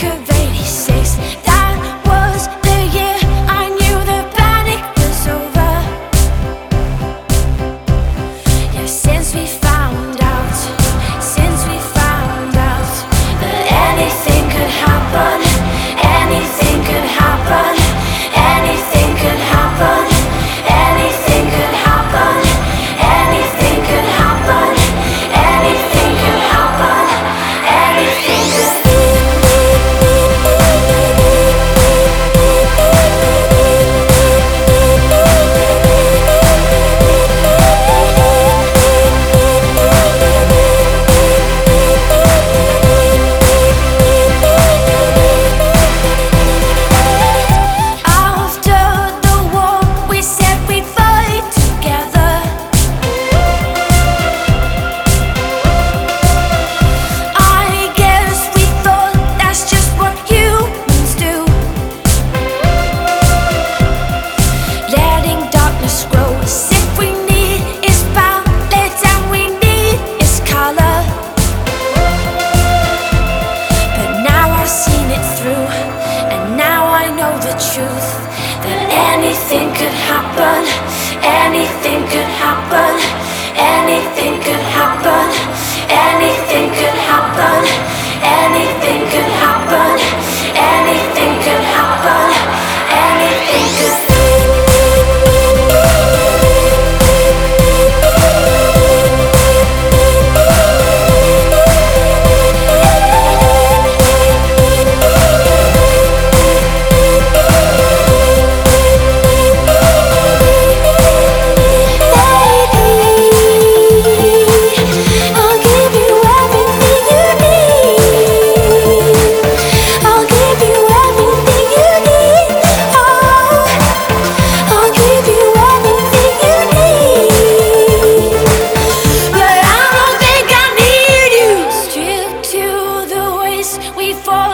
could fall